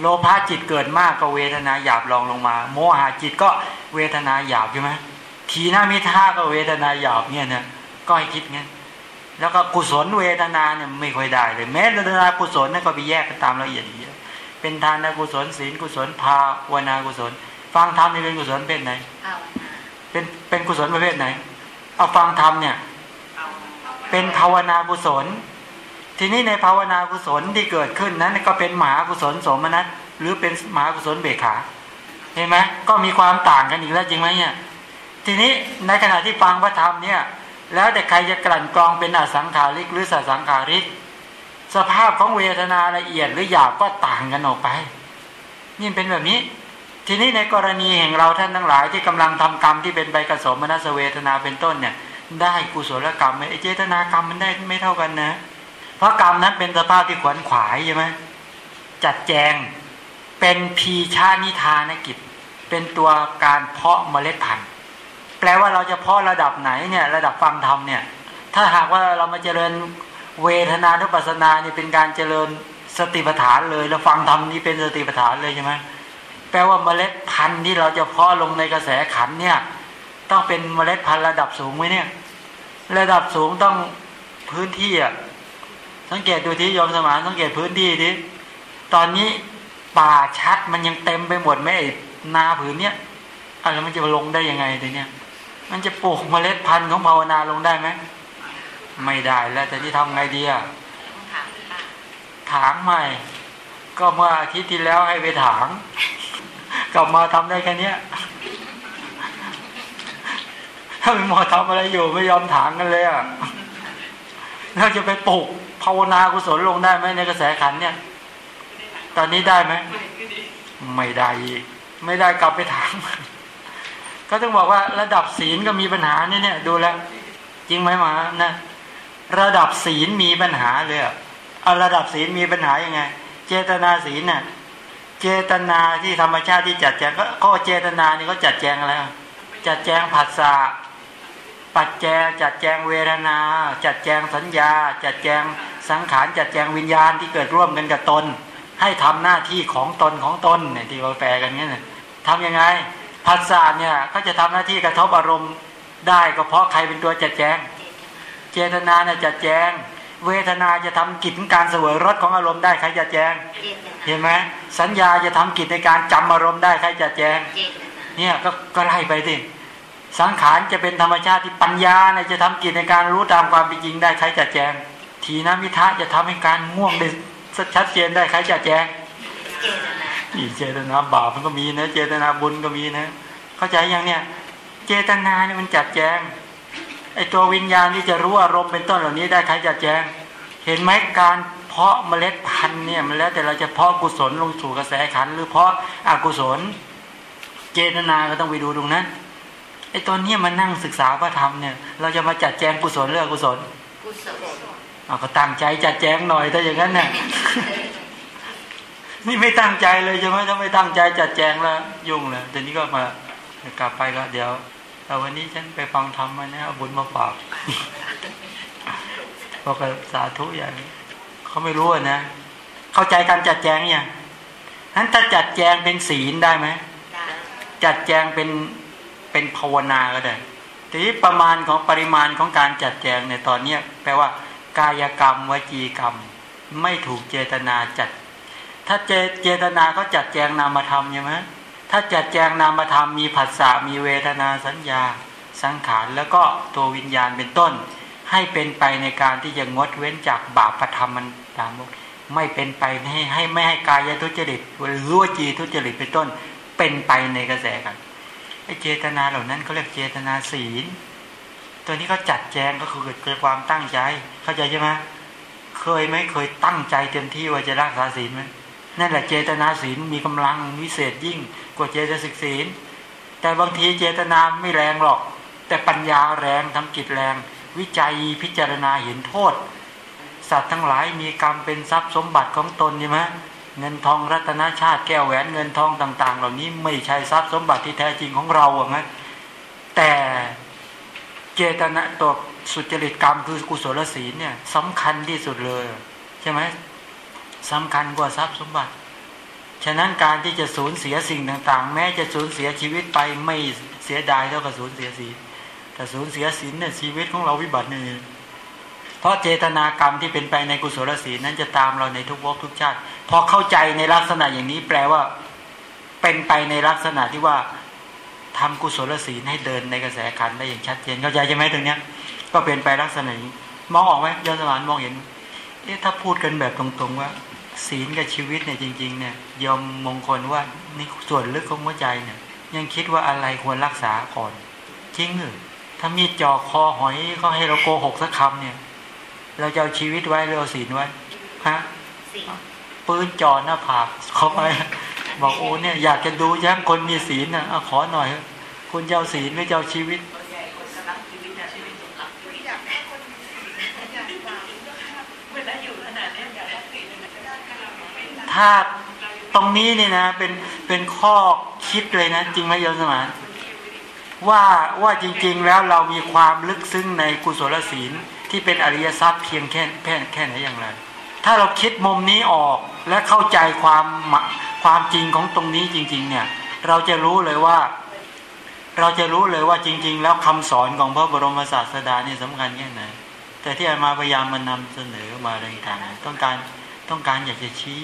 โลภะจิตเกิดมากก็เวทนาหยาบลองลงมา โมหะจิตก็เวทนาหยาบใช่ไหมทีหน้ามิท่าก็เวทนาหยาบเนี่ยนะก็ให้คิดงั้นแล้วก็กุศลเวทนาเนี่ยไม่ค่อยได้เลยแม้เวทนากุศลนั่นก็ไปแยกกันตามละเอียดเยอะเป็นทานกุศลศีลกุศลภาวนากุศล ฟังธรรมนี่เป็นกุศลเป็นไหนเป็นเป็นกุศลประเภทไหน เอาฟังธรรมเนี่ย เป็นภาวนากุศล ทีนี้ในภาวนากุศลที่เกิดขึ้นนั้นก็เป็นหมากุศลสมนัตหรือเป็นหมากุศลเบขาเห็นไหมก็มีความต่างกันอีกแล้วจริงไหมเนี่ยทีนี้ในขณะที่ฟังพระธรรมเนี่ยแล้วแต่ใครจะกลั่นกรองเป็นอสังขาริกหรือสัสังขาริก สภาพของเวทนาละเอียดหรือหยาบก็ต่างกันออกไปนี่เป็นแบบนี้ ทีนี้ในกรณีแห่งเราท่านทั้งหลายที่กำลังทำกรรมที่เป็นใบกระสมมนัสเวทนาเป็นต้นเนี่ย ได้กุศลกรรมไอเจตนากรรมมันได้ไม่เท่ากันนะ เพราะกรรมนั้นเป็นสภาพที่ขวนขวายใช่ไหมจัดแจงเป็นพีชานิทานกิจ เป็นตัวการเพาะเมล็ดพันธุ์แปลว่าเราจะเพาะระดับไหนเนี่ย ระดับฟังธรรมเนี่ย ถ้าหากว่าเรามาเจริญเวทนานุปัสนานี่เป็นการเจริญสติปัฏฐานเลยแล้วฟังธรรมนี่เป็นสติปัฏฐานเลยใช่ไหมแปลว่าเมล็ดพันธุ์ที่เราจะเพาะลงในกระแสขันเนี่ย ต้องเป็นเมล็ดพันธุ์ระดับสูงไหมเนี่ย ระดับสูงต้องพื้นที่อะ สังเกตดูที่ยอมสมานสังเกตพื้นที่ดิตอนนี้ป่าชัดมันยังเต็มไปหมดไหมนาผืนเนี้ยอะไรมันจะลงได้ยังไงทีเนี้ยมันจะปลูกเมล็ดพันธุ์ของภาวนาลงได้ไหมไม่ได้แล้วแต่ที่ทำไงดีอะถางใหม่ ก็เมื่ออาทิตย์ที่แล้วให้ไปถาง กลับมาทำได้แค่เนี้ยถ้ามีหมอทำอะไรอยู่ไม่ยอมถางกันเลยอะเราจะไปปลูก ภาวนากุศลลงได้ไหมในกระแสขันเนี่ย ตอนนี้ได้ไหมไม่ได้อีกไม่ได้กลับไปถามก็ต้องบอกว่าระดับศีลก็มีปัญหาเนี่ยเนี่ยดูแล้วจริงไหมมานะระดับศีลมีปัญหาเลยเอาระดับศีลมีปัญหายังไง เจตนาศีลเนี่ยเจตนาที่ธรรมชาติที่จัดแจงก็ก็เจตนานี่ก็จัดแจงแล้วจัดแจงผัสสะ ปัจแจจัดแจงเวทนา จัดแจงสัญญา จัดแจงสังขารจัดแจงวิญญาณที่เกิดร่วมกันกับตน ให้ทำหน้าที่ของตนของตนเนี่ยที่เราแปลกันเนี้ยทำยังไงผัสสะเนี่ยเขาจะทำหน้าที่กระทบอารมณ์ได้ก็เพราะใครเป็นตัวจัดแจง เจตนาเนี่ยจัดแจง เวทนาจะทำกิจการเสวยรสของอารมณ์ได้ใครจัดแจง เห็นไหมสัญญาจะทำกิจในการจำอารมณ์ได้ใครจัดแจง เนี่ยก็ก็ไล่ไปสิ สังขารจะเป็นธรรมชาติที่ปัญญาเนี่ยจะทำกิจในการรู้ตามความเป็นจริงได้ใครจัดแจง ทีนมิทะจะทำให้การง่วงได้ชัดเจนได้ใครจัดแจงนี่เจตนาบาปมันก็มีนะ เจตนาบุญก็มีนะ เข้าใจยังเนี่ย เจตนาเนี่ยมันจัดแจงไอตัววิญญาณที่จะรู้อารมณ์เป็นต้นเหล่านี้ได้ใครจัดแจง เห็นไหมการเพาะเมล็ดพันธุ์เนี่ยมันแล้วแต่เราจะเพาะกุศลลงสู่กระแสขันหรือเพาะอกุศล เจตนาก็ต้องไปดูตรงนั้น ไอ้ตอนนี้มานั่งศึกษาพระธรรมเนี่ย เราจะมาจัดแจงกุศลเรื่องกุศลกุศลเอาก็ตั้งใจจัดแจงหน่อยถ้าอย่างนั้นเนี่ยนี่ไม่ตั้งใจเลยใช่ไหมถ้าไม่ตั้งใจจัดแจงแล้ว ยุ่งเลยแต่นี้ก็มากลับไปก็เดี๋ยวแต่วันนี้ฉันไปฟังธรรมมาเนี่ยเอาบุญมาฝากบอกกับสาธุอย่างเขาไม่รู้นะ เข้าใจการจัดแจงอย่างนั้นถ้าจัดแจงเป็นศีลได้ไหมจัดแจงเป็น เป็นภาวนาก็ได้ทีนี้ประมาณของปริมาณของการจัดแจงในตอนเนี้แปลว่ากายกรรมวจีกรรม ไม่ถูกเจตนาจัด ถ้าเจเจตนาเขาจัดแจงนามธรรมใช่ไหมถ้าจัดแจงนามธรรมมีผัสสะมีเวทนาสัญญา สังขารแล้วก็ตัววิญญาณเป็นต้น ให้เป็นไปในการที่จะงดเว้นจากบาปประธรรมมันตามไม่เป็นไปให้ให้ไม่ให้กายทุจริตหรือวจีทุจริตเป็นต้น เป็นไปในกระแสกัน ไอเจตนาเหล่านั้นเขาเรียกเจตนาศีล ตัวนี้เขาจัดแจงก็คือเกิดความตั้งใจ เข้าใจใช่ไหมเคยไหมเคยตั้งใจเต็มที่ว่าจะรักษาศีลไหมนั่นแหละเจตนาศีลมีกำลังวิเศษยิ่งกว่าเจตสิกศีล แต่บางทีเจตนาไม่แรงหรอก แต่ปัญญาแรงทำกิจแรง วิจัยพิจารณาเห็นโทษ สัตว์ทั้งหลายมีกรรมเป็นทรัพย์สมบัติของตนใช่ไหม เงินทองรัตนชาติแก้วแหวนเงินทองต่าง ๆ เหล่านี้ไม่ใช่ทรัพย์สมบัติที่แท้จริงของเราอะนะแต่เจตนาตัวสุจริตกรรมคือกุศลศีลเนี่ยสำคัญที่สุดเลย ใช่ไหมสำคัญกว่าทรัพย์สมบัติ ฉะนั้นการที่จะสูญเสียสิ่งต่าง ๆ แม้จะสูญเสียชีวิตไปไม่เสียดายเท่ากับสูญเสียศีลแต่สูญเสียศีลเนี่ยชีวิตของเราวิบัตินี่ เพราะเจตนากรรมที่เป็นไปในกุศลศีลนั้นจะตามเราในทุกวกทุกชาติพอเข้าใจในลักษณะอย่างนี้แปลว่า เป็นไปในลักษณะที่ว่าทำกุศลศีลให้เดินในกระแสขันได้อย่างชัดเจนเข้าใจใช่ไหมตรงเนี้ย ก็เป็นไปลักษณะนี้มองออกไหมยอดสมานมองเห็น เอ๊ะถ้าพูดกันแบบตรงๆว่า ศีลกับชีวิตเนี่ยจริง ๆ เนี่ยยอมมงคลว่าในส่วนลึกของหัวใจเนี่ย ยังคิดว่าอะไรควรรักษาก่อนจริงหรือถ้ามีจ่อคอหอยเขาให้เราโกหกสักคำเนี่ย เราจะเอาชีวิตไว้หรือเอาศีลไว้ฮะปืนจอหน้าผากเขาไป บอกโอ้เนี่ยอยากจะดูย้งคนมีศีลนะขอหน่อย คุณเจ้าศีลหรือเจ้าชีวิตถ้าตรงนี้เนี่ยนะ เป็นเป็นข้อคิดเลยนะ จริงไหมโยมสมานว่าว่าจริง ๆ แล้วเรามีความลึกซึ้งในกุศลศีล ที่เป็นอริยทรัพย์เพียงแค่แค่แค่ไหนอย่างไร ถ้าเราคิดมุมนี้ออกและเข้าใจความความจริงของตรงนี้จริง ๆ เนี่ย เราจะรู้เลยว่า เราจะรู้เลยว่าจริง ๆ แล้วคำสอนของพระบรมศาสดาเนี่ยสำคัญแค่ไหน แต่ที่อามาพยายามมานำเสนอมาอะไรต่างๆต้องการต้องการอยากจะชี้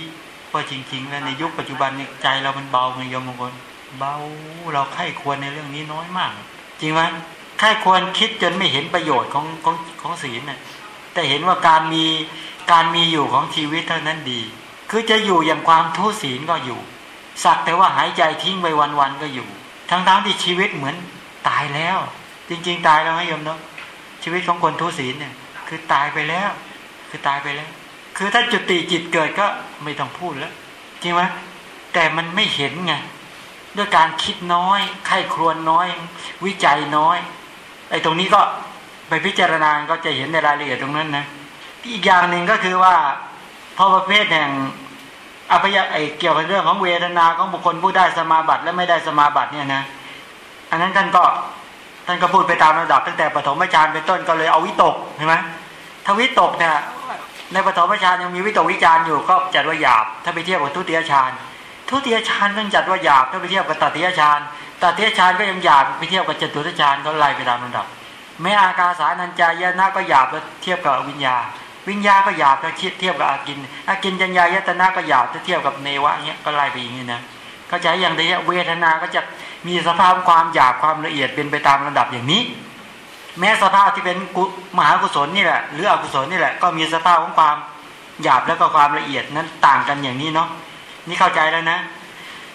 ว่าจริง ๆ แล้วในยุคปัจจุบันนี่ใจเรามันเบาไงโยมบางคนเบาเราไข้ควรในเรื่องนี้น้อยมาก จริงไหม ไข้ควรคิดจนไม่เห็นประโยชน์ของของของศีลน่ะแต่เห็นว่าการมีการมีอยู่ของชีวิตเท่านั้นดี คือจะอยู่อย่างความทุศีลก็อยู่ สักแต่ว่าหายใจทิ้งไปวันๆก็อยู่ ทั้งๆที่ชีวิตเหมือนตายแล้ว จริง ๆ ตายแล้วไหมโยมเนาะชีวิตของคนทุศีลเนี่ย คือตายไปแล้ว คือตายไปแล้ว คือถ้าจุติจิตเกิดก็ไม่ต้องพูดแล้วจริงไหมแต่มันไม่เห็นไงด้วยการคิดน้อยไข้ครวญน้อย วิจัยน้อย อ้ตรงนี้ก็ไปพิจารณาก็จะเห็นในรายละเอียดตรงนั้นนะอีกอย่างหนึ่งก็คือว่าพอประเภทแห่งอภิยไอเกี่ยวกับเรื่องของเวทนาของบุคคลผู้ได้สมาบัติและไม่ได้สมาบัติเนี่ยนะ อันนั้นท่านก็ท่านก็พูดไปตามระดับตั้งแต่ปฐมฌานเป็นต้นก็เลยเอาวิตกใช่ไหมถ้าวิตกเนี่ยในปฐมฌานยังมีวิตกวิจารอยู่ก็จัดว่าหยาบ ถ้าไปเทียบกับทุติยฌานทุติยฌานต้องจัดว่าหยาบถ้าไปเทียบกับตติยฌาน ตติยฌานก็ยังหยาบไปเทียบกับจตุตฌานก็ไล่ไปตามลำดับแม้อากาสานัญจายนะก็หยาบแล้วเทียบกับวิญญา วิญญาก็หยาบถ้าเทียบกับอากินอากินจัญญายตนะก็หยาบถ้าเทียบกับเนวะเงี้ยก็ไล่ไปอย่างนี้นะเข้าใจอย่างนี้เวทนาก็จะมีสภาพความหยาบความละเอียดเป็นไปตามระดับอย่างนี้ แม้สภาพที่เป็นมหากุศลนี่แหละหรืออกุศลนี่แหละก็มีสภาพของความหยาบแล้วก็ความละเอียดนั้นต่างกันอย่างนี้เนาะนี่เข้าใจแล้วนะ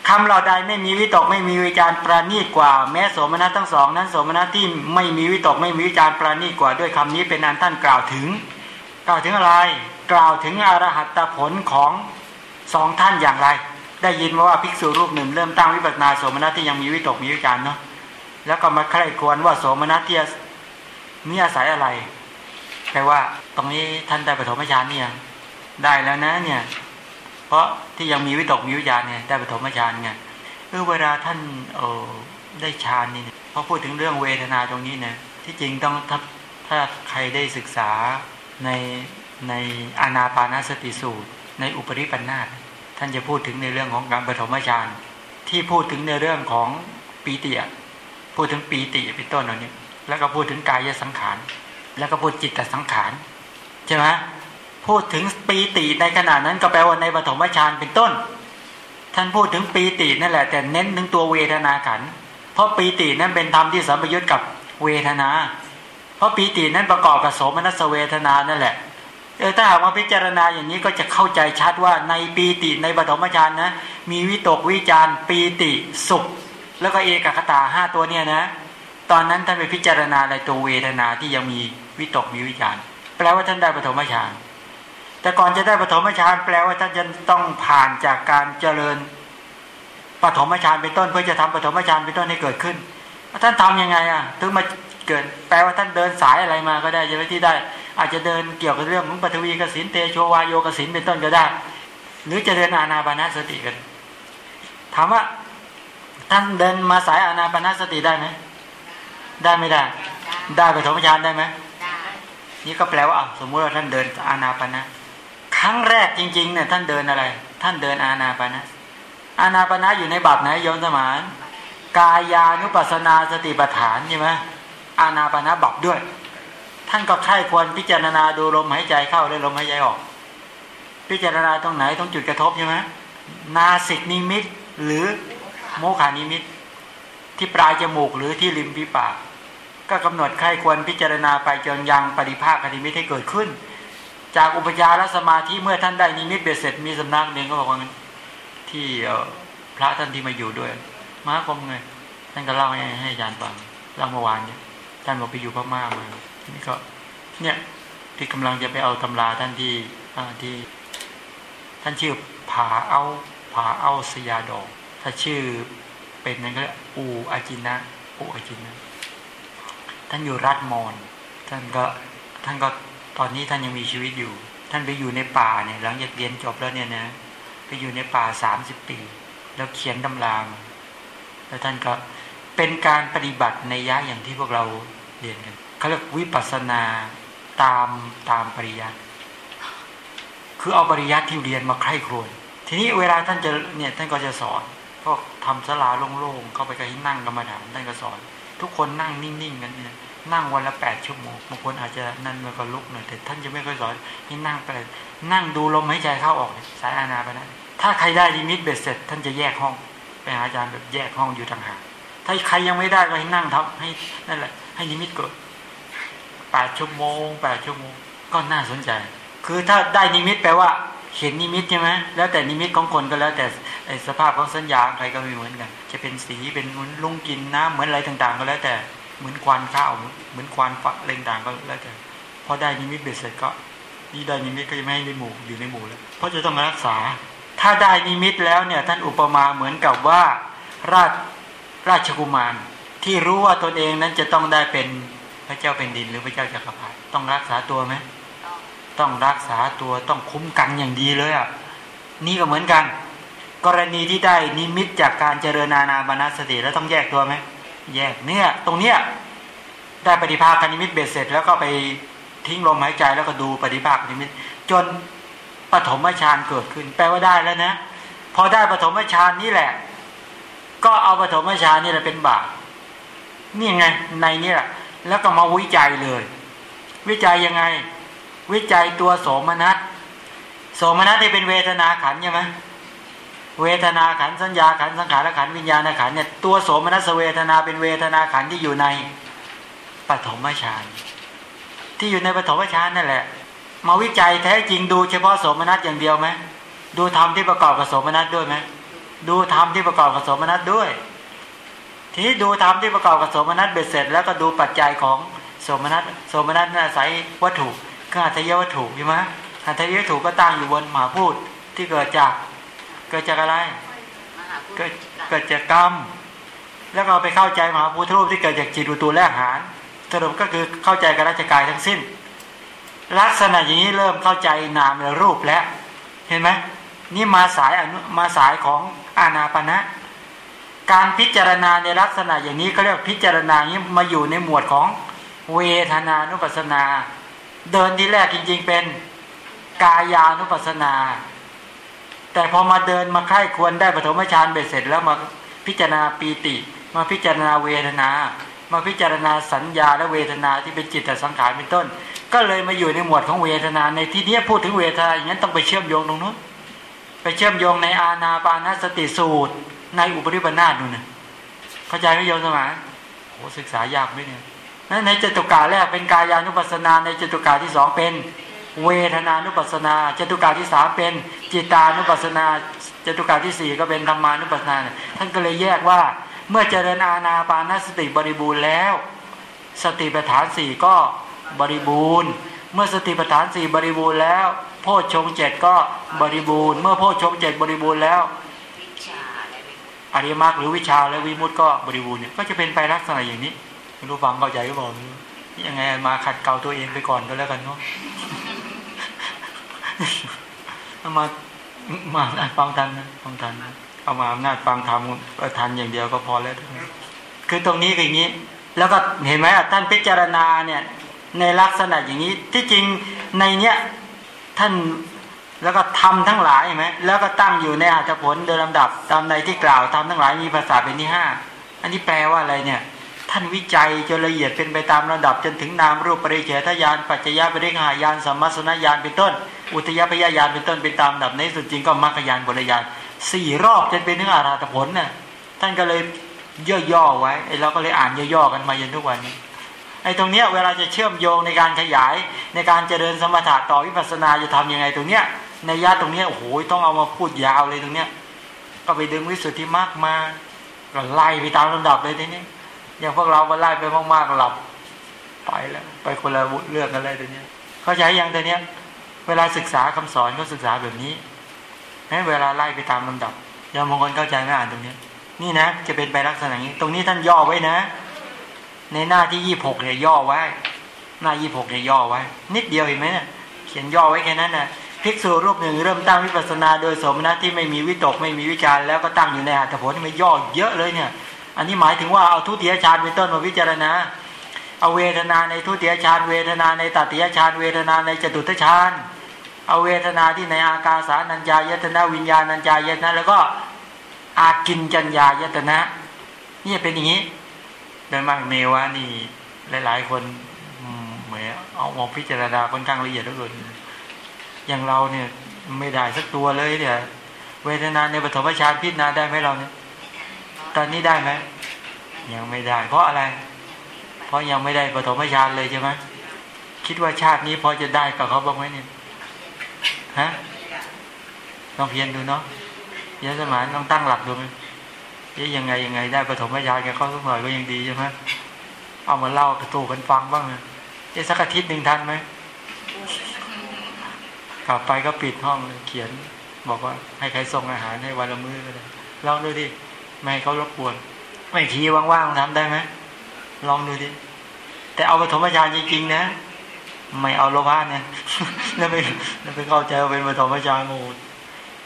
คำเหล่าใดไม่มีวิตกไม่มีวิจารประณีตกว่า แม้โสมนัสทั้งสองนั้นโสมนัสที่ไม่มีวิตกไม่มีวิจารประณีตกว่าด้วยคำนี้เป็นอันท่านกล่าวถึง กล่าวถึงอะไร กล่าวถึงอรหัตผลของสองท่านอย่างไร ได้ยินมาว่าภิกษุรูปหนึ่ง เริ่มตั้งวิปัสนาโสมนัสที่ยังมีวิตกมีวิจารเนาะแล้วก็มาใคร่ควรว่าโสมนัสที่มีอาศัยอะไรแปลว่าตรงนี้ท่านได้ปฐมฌานเนี่ยได้แล้วนะเนี่ย เพราะที่ยังมีวิตกมีวิญาณเนี่ยได้ปฐมฌานไงเออเวลาท่านเอได้ฌานนี่พอพูดถึงเรื่องเวทนาตรงนี้เนะที่จริงต้องถ้าถ้าใครได้ศึกษาในในอานาปานสติสูตร ในอุปริปันธาท่านจะพูดถึงในเรื่องของการปฐมฌานที่พูดถึงในเรื่องของปีติพูดถึงปีติเป็นต้นเหล่านี้แล้วก็พูดถึงกายสังขาร แล้วก็พูดจิตสังขารใช่ไหม พูดถึงปีติในขณะนั้นก็แปลว่าในปฐมฌานเป็นต้น ท่านพูดถึงปีตินั่นแหละ แต่เน้นถึงตัวเวทนาขัน เพราะปีตินั้นเป็นธรรมที่สัมปยุตกับเวทนา เพราะปีตินั้นประกอบกับโสมนัสเวทนานั่นแหละเออถ้าหากว่าพิจารณาอย่างนี้ก็จะเข้าใจชัดว่าในปีติในปฐมฌานนะ มีวิตกวิจารปีติสุข แล้วก็เอกคตาห้าตัวเนี่ยนะ ตอนนั้นท่านไปพิจารณาในตัวเวทนาที่ยังมีวิตกมีวิจารแปลว่าท่านได้ปฐมฌาน แต่ก่อนจะได้ปฐมฌานแปลว่าท่านจะต้องผ่านจากการเจริญปฐมฌานเป็นต้นเพื่อจะทำปฐมฌานเป็นต้นให้เกิดขึ้นท่านทํำยังไงอะถึงมาเกิดแปลว่าท่านเดินสายอะไรมาก็ได้ใช่ไหมที่ได้ อาจจะเดินเกี่ยวกับเรื่องของปฐวีกสินเตโชวายโยกสินเป็นต้นก็ได้ หรือจะเดินอานาปนาสติกัน ถามว่าท่านเดินมาสายอานาปนาสติได้ไหมได้ไม่ได้ ได้ปฐมฌานได้ไหมนี่ก็แปลว่าสมมติว่าท่านเดินอานาปนะ ครั้งแรกจริงๆเนี่ยท่านเดินอะไร ท่านเดินอานาปนะอานาปนะอยู่ในบัพไหนโยมสมาน กายานุปัสนาสติปัฏฐานใช่ไหมอานาปนะบัพด้วย ท่านก็ใคร่ควรพิจารณาดูลมหายใจเข้าและลมหายใจออก พิจารณาตรงไหนตรงจุดกระทบใช่ไหมนาสิกนิมิตหรือโมขานิมิต ที่ปลายจมูกหรือที่ริมฝีปาก ก็กำหนดใครควรพิจารณาไปจนยังปริภาคนิมิตให้เกิดขึ้น จากอุปจารสมาธิเมื่อท่านได้นิมิตเบ็ดเสร็จมีสำนักหนึ่งก็บอกว่าที่พระท่านที่มาอยู่ด้วยมาคมไงท่านก็เล่าให้ให้อาจารย์ฟังเล่าเมื่อวานเนี่ยท่านบอกไปอยู่พม่ามานี้ก็ เนี่ยที่กำลังจะไปเอาตำราท่านที่ที่ ท่านชื่อผาเอาผาเอาสยาดอกถ้าชื่อเป็นนั่นก็อูอาจินะอูอาจินะ ท่านอยู่รัฐมอนท่านก็ท่านก็ ตอนนี้ท่านยังมีชีวิตอยู่ ท่านไปอยู่ในป่าเนี่ยหลังจากเรียนจบแล้วเนี่ยนะไปอยู่ในป่าสามสิบปี แล้วเขียนตำรามแล้วท่านก็เป็นการปฏิบัติในยะอย่างที่พวกเราเรียนกันเขาเรียกวิปัสนาตามตามปริยัติคือเอาปริยัติที่เรียนมาใคร่ครวญทีนี้เวลาท่านจะเนี่ยท่านก็จะสอนพวกทำสลาโล่งๆเข้าไปก็ให้นั่งกรรมฐานท่านก็สอน ทุกคนนั่งนิ่งๆกันเนี่ย นั่งวันละแปดชั่วโมงบางคนอาจจะนั่นแล้วก็ลุกหน่อยแต่ท่านจะไม่ค่อยสอนให้นั่งไปนั่งดูลมหายใจเข้าออกสายอานาไปนะถ้าใครได้ลิมิตเบ็ดเสร็จ ท่านจะแยกห้องไปหาอาจารย์แบบแยกห้องอยู่ต่างหากถ้าใครยังไม่ได้ก็ให้นั่งทับให้นั่นแหละ ให้นิมิตเกิดแปดชั่วโมงแปดชั่วโมงก็น่าสนใจ คือถ้าได้นิมิตแปลว่าเห็นนิมิตใช่ไหมแล้วแต่นิมิตของคนก็แล้ว แต่สภาพของสัญญาใครก็ม่เหมือนกัน จะเป็นสีเป็นเหมือนลุงกินน้ำเหมือนอะไรต่าง ๆ ก็แล้วแต่ เหมือนควันข้าวเหมือนควันฝักอะไรต่างก็แล้วแต่พอได้นิมิตเบ็ดเสร็จก็นี่ได้นิมิตก็จะไม่ให้ในหมู่อยู่ในหมู่แล้ว เพราะจะต้องรักษา ถ้าได้นิมิตแล้วเนี่ย ท่านอุปมาเหมือนกับว่าราชราชกุมาร ที่รู้ว่าตนเองนั้นจะต้องได้เป็นพระเจ้าเป็นดินหรือพระเจ้าจักรพรรดิต้องรักษาตัวไหมต้องรักษาตัวต้องคุ้มกันอย่างดีเลยอะนี่ก็เหมือนกัน กรณีที่ได้นิมิตจากการเจริญนานาบานาสติแล้วต้องแยกตัวไหม แยกเนี่ยตรงเนี้ยได้ปฏิภาคนิมิตเบ็ดเสร็จ แล้วก็ไปทิ้งลมหายใจแล้วก็ดูปฏิภาคนิมิต จนปฐมฌานเกิดขึ้น แปลว่าได้แล้วนะ พอได้ปฐมฌานนี่แหละ ก็เอาปฐมฌานนี่แหละเป็นบาปนี่ไงในนี่แหละแล้วก็มาวิจัยเลย วิจัยยังไง วิจัยตัวโสมนัสโสมนัสที่เป็นเวทนาขันใช่ไหม เวทนาขันสัญญาขันสังขารขันวิญญาณขันเนี่ยตัวโสมนัสเวทนาเป็นเวทนาขันที่อยู่ในปฐมฌานที่อยู่ในปฐมฌานนั่นแหละ มาวิจัยแท้จริงดูเฉพาะโสมนัสอย่างเดียวไหมดูธรรมที่ประกอบกับโสมนัสด้วยไหมดูธรรมที่ประกอบกับโสมนัสด้วย ทีนี้ดูธรรมที่ประกอบกับโสมนัสเบ็ดเสร็จ แล้วก็ดูปัจจัยของโสมนัสโสมนัสอาศัยวัตถุก็อัตยวัตถุใช่ไหมอัตยวัตถุก็ตั้งอยู่บนหมาพูดที่เกิดจาก เกิดจากอะไร เกิดเกิดจากกรรม แล้วเราไปเข้าใจมหาพุทธรูปที่เกิดจากจิตอุตูแรกหารสรุปก็คือเข้าใจกับราชกายทั้งสิ้น ลักษณะอย่างนี้เริ่มเข้าใจนามและรูปแล้ว เห็นไหมนี่มาสายอนุมาสายของอานาปณะการพิจารณาในลักษณะอย่างนี้เขาเรียกพิจารณานี้มาอยู่ในหมวดของเวทนานุปัสนา เดินที่แรกจริง ๆ เป็นกายานุปัสนา แต่พอมาเดินมาค่ายควรได้ปฐมฌานเบ็ดเสร็จแล้วมาพิจารณาปีติ มาพิจารณาเวทนา มาพิจารณาสัญญาและเวทนาที่เป็นจิตแต่สังขารเป็นต้น ก็เลยมาอยู่ในหมวดของเวทนา ในที่นี้พูดถึงเวทนาอย่างนั้นต้องไปเชื่อมโยงตรงนู้นไปเชื่อมโยงในอาณาปานสติสูตร ในอุปริปนาตนู่นนะเข้าใจไหมโยมสมานโอ้ศึกษายากไหมเนี่ยนั้นในจตุกาแรกเป็นกายานุปัสสนาในจตุกาที่สองเป็น เวทนานุปัสนาจตุกาที่สามเป็นจิตานุปัสนาจตุกาที่สี่ก็เป็นธรรมานุปัสนา ท่านก็เลยแยกว่า เมื่อเจริญอาณาปานสติบริบูรณ์แล้ว สติปัฏฐานสี่ก็บริบูรณ์ เมื่อสติปัฏฐานสี่บริบูรณ์แล้วโพชฌงเจ็ดก็บริบูรณ์ เมื่อโพชฌงเจ็ดบริบูรณ์แล้วอริยมรรคหรือวิชาและวิมุตติก็บริบูรณ์เนี่ยก็จะเป็นไปลักษณะอย่างนี้รู้ฟังเข้าใจหรือเปล่ยังไงมาขัดเกลาตัวเองไปก่อนก็แล้วกันเนาะ มามาอำนาจฟังทันนะฟังทันนะเอามาอำนาจฟังทำทันอย่างเดียวก็พอแล้วคือตรงนี้คือย่างนี้ แล้วก็เห็นไหมท่านพิจารณาเนี่ยในลักษณะอย่างนี้ที่จริงในเนี้ยท่านแล้วก็ทำทั้งหลายเห็นไหมแล้วก็ตั้งอยู่ในอัตผลโดยลำดับตามในที่กล่าวทำทั้งหลายมีภาษาเป็นที่ห้าอันนี้แปลว่าอะไรเนี่ย ท่านวิจัยจนละเอียดเป็นไปตามลำดับจนถึงนามรูปปริเฉทญาณปัจจยะปริหายานสัมมาสนญาณเป็นต้น อุทยพยายานเป็นต้นเป็นตามดับในสุดจริงก็มรรคยานบริยานสี่รอบจนเป็นถึงอาราธผลน่ะท่านก็เลยย่อๆไว้ไอ้เราก็เลยอ่านย่อๆกันมาจนทุกวันนี้ไอ้ตรงเนี้ยเวลาจะเชื่อมโยงในการขยายในการเจริญสมถะต่อวิปัสสนาจะทํำยังไงตรงเนี้ยในญาติตรงเนี้ยโอ้โหต้องเอามาพูดยาวเลยตรงเนี้ยก็ไปดึงวิสุทธิมากมาก็ไล่ไปตามลำดับเลยทีนี้อย่างพวกเราไปไล่ไปมากๆหลับไปแล้ว ไปคนละเรื่องกันเลยตัวเนี้ยเข้าใจยังตัวเนี้ย เวลาศึกษาคำสอนก็ศึกษาแบบนี้ให้เวลาไล่ไปตามลำดับยังมงคลเข้าใจไม่อ่านตรงนี้ นี่นะ จะเป็นไปลักษณะนี้ ตรงนี้ท่านย่อไว้นะ ในหน้าที่ยี่หกเนี่ยย่อไว้ หน้ายี่หกเนี่ยย่อไว้ นิดเดียวเห็นไหมเนี่ยเขียนย่อไว้แค่นั้นนะภิกษุรูปหนึ่งเริ่มตั้งวิปัสสนา โดยสมณะที่ไม่มีวิตกไม่มีวิจารแล้วก็ตั้งอยู่ในอัตผลที่ไม่ย่อเยอะเลยเนี่ย อันนี้หมายถึงว่าเอาทุติยฌานเป็นต้นมาวิจารณาเอาเวทนาในทุติยฌานเวทนาในตัติยฌานเวทนาในจตุตฌาน เอาเวทนาที่ในอากาสานัญญายตนะวิญญาณัญญายตนะ แล้วก็อากินจัญญายตนะนี่เป็นอย่างนี้โดยมากเนวะนี่หลาย ๆ คนเหมือนเอามาพิจารณาค่อนข้างละเอียดแล้วกินอย่างเราเนี่ยไม่ได้สักตัวเลยเนี่ยเวทนาในปฐมฌานพิจารณาได้ไหมเราเนี่ยตอนนี้ได้ไหมยังไม่ได้ เพราะอะไร เพราะยังไม่ได้ปฐมฌานเลยใช่ไหมคิดว่าชาตินี้พอจะได้กับเขาบ้างไหมเนี่ย ฮะต้องเพียรดูเนาะยะสมานต้องตั้งหลักดูไหมยังไงยังไงได้ปฐมฌานแกเขาสักหน่อยก็ยังดีใช่ไหมเอามาเล่ากระตูกันฟังบ้างเลยะสักอาทิตย์หนึ่งทันไหมกลับไปก็ปิดห้องเขียน บอกว่าให้ใครส่งอาหารให้วันละมื้อก็ได้ลองดูดิไม่ให้เขารบกวน ไม่ทีว่างๆทำได้ไหมลองดูดิแต่เอาปฐมฌานจริงๆนะ ไม่เอาโลภะเนี่ยแล้วไปแล้วไปเข้าใจว่าเป็นปฐมฌานโมด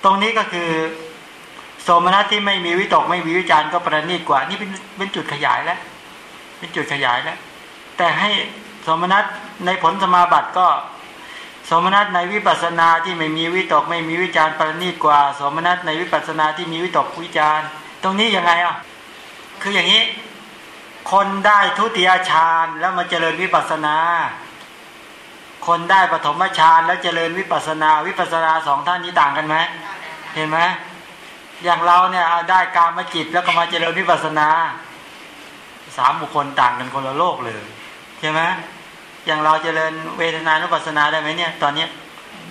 ตรงนี้ก็คือ โสมนัสที่ไม่มีวิตกไม่มีวิจารก็ประณีตกว่า นี่เป็นเป็นจุดขยายแล้วเป็นจุดขยายแล้ว แต่ให้สมนัตในผลสมาบัติก็ สมนัตในวิปัสสนาที่ไม่มีวิตก ไม่มีวิจารประณีตกว่า สมนัตในวิปัสสนาที่มีวิตกวิจารตรงนี้ยังไงอะคืออย่างนี้ คนได้ทุติยฌานแล้วมาเจริญวิปัสสนา คนได้ปฐมฌานแล้วเจริญวิปัสสนาวิปัสสนาสองท่านนี้ต่างกันไหมเห็นไหมอย่างเราเนี่ยได้การมาจิตแล้วก็มาเจริญวิปัสสนาสามบุคคลต่างกันคนละโลกเลยใช่ไหมอย่างเราเจริญเวทนานุปัสสนาได้ไหมเนี่ย ตอนเนี้ย